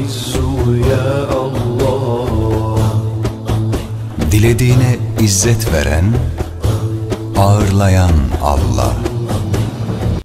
العز يا الله Dilediğine izzet veren, ağırlayan Allah.